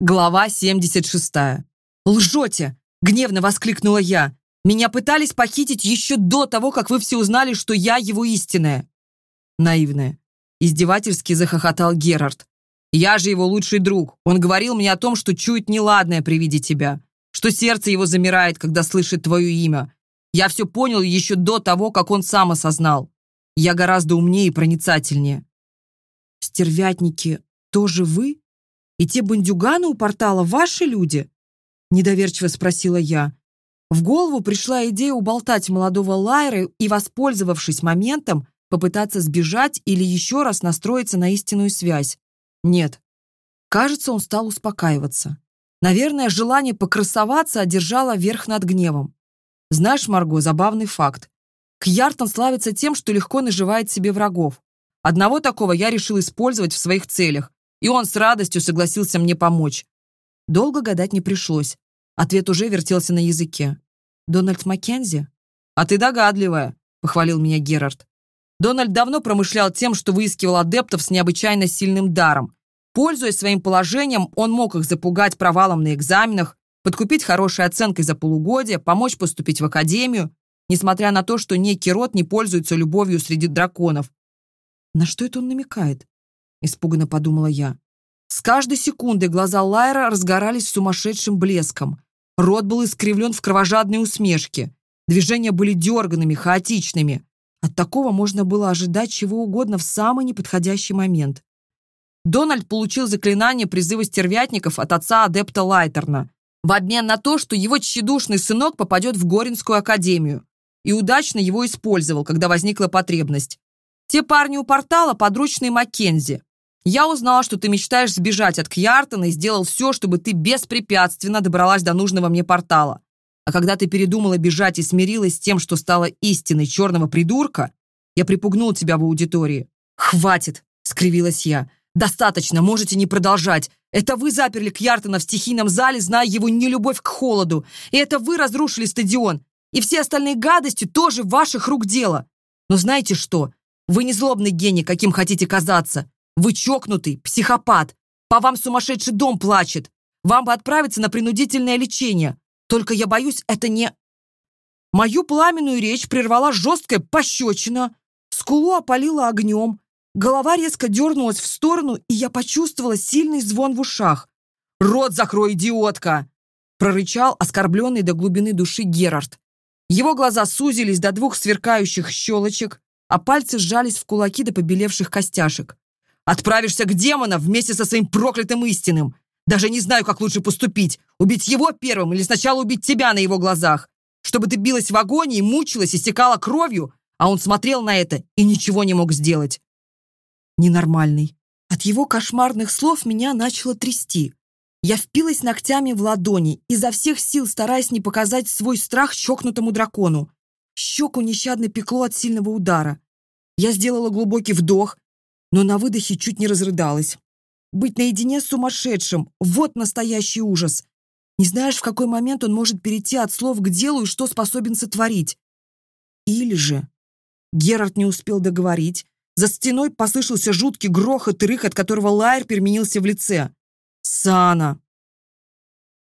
Глава 76. «Лжете!» — гневно воскликнула я. «Меня пытались похитить еще до того, как вы все узнали, что я его истинная». Наивная. Издевательски захохотал Герард. «Я же его лучший друг. Он говорил мне о том, что чует неладное при виде тебя, что сердце его замирает, когда слышит твое имя. Я все понял еще до того, как он сам осознал. Я гораздо умнее и проницательнее». «Стервятники тоже вы? И те бандюганы у портала ваши люди?» Недоверчиво спросила я. В голову пришла идея уболтать молодого Лайры и, воспользовавшись моментом, попытаться сбежать или еще раз настроиться на истинную связь. Нет. Кажется, он стал успокаиваться. Наверное, желание покрасоваться одержало верх над гневом. Знаешь, Марго, забавный факт. Кьяртон славится тем, что легко наживает себе врагов. Одного такого я решил использовать в своих целях, и он с радостью согласился мне помочь. Долго гадать не пришлось. Ответ уже вертелся на языке. «Дональд Маккензи?» «А ты догадливая», — похвалил меня Герард. Дональд давно промышлял тем, что выискивал адептов с необычайно сильным даром. Пользуясь своим положением, он мог их запугать провалом на экзаменах, подкупить хорошей оценкой за полугодие, помочь поступить в академию, несмотря на то, что некий род не пользуется любовью среди драконов. «На что это он намекает?» – испуганно подумала я. С каждой секундой глаза Лайра разгорались сумасшедшим блеском. Рот был искривлен в кровожадной усмешке. Движения были дерганными, хаотичными. От такого можно было ожидать чего угодно в самый неподходящий момент. Дональд получил заклинание призыва стервятников от отца адепта Лайтерна в обмен на то, что его тщедушный сынок попадет в Горинскую академию и удачно его использовал, когда возникла потребность. Те парни у портала – подручные Маккензи. Я узнала, что ты мечтаешь сбежать от Кьяртона и сделал все, чтобы ты беспрепятственно добралась до нужного мне портала. А когда ты передумала бежать и смирилась с тем, что стала истиной черного придурка, я припугнул тебя в аудитории. «Хватит!» — скривилась я. «Достаточно, можете не продолжать. Это вы заперли Кьяртона в стихийном зале, зная его нелюбовь к холоду. И это вы разрушили стадион. И все остальные гадости тоже ваших рук дело. Но знаете что? Вы не злобный гений, каким хотите казаться. Вы чокнутый, психопат. По вам сумасшедший дом плачет. Вам бы отправиться на принудительное лечение. Только я боюсь, это не...» Мою пламенную речь прервала жесткая пощечина. Скулу опалила огнем. Голова резко дернулась в сторону, и я почувствовала сильный звон в ушах. «Рот закрой, идиотка!» прорычал оскорбленный до глубины души Герард. Его глаза сузились до двух сверкающих щелочек, а пальцы сжались в кулаки до побелевших костяшек. Отправишься к демонам вместе со своим проклятым истинным. Даже не знаю, как лучше поступить. Убить его первым или сначала убить тебя на его глазах. Чтобы ты билась в агонии, мучилась, истекала кровью, а он смотрел на это и ничего не мог сделать. Ненормальный. От его кошмарных слов меня начало трясти. Я впилась ногтями в ладони, изо всех сил стараясь не показать свой страх чокнутому дракону. Щеку нещадно пекло от сильного удара. Я сделала глубокий вдох, но на выдохе чуть не разрыдалась. Быть наедине с сумасшедшим – вот настоящий ужас. Не знаешь, в какой момент он может перейти от слов к делу и что способен сотворить. Или же... Герард не успел договорить. За стеной послышался жуткий грохот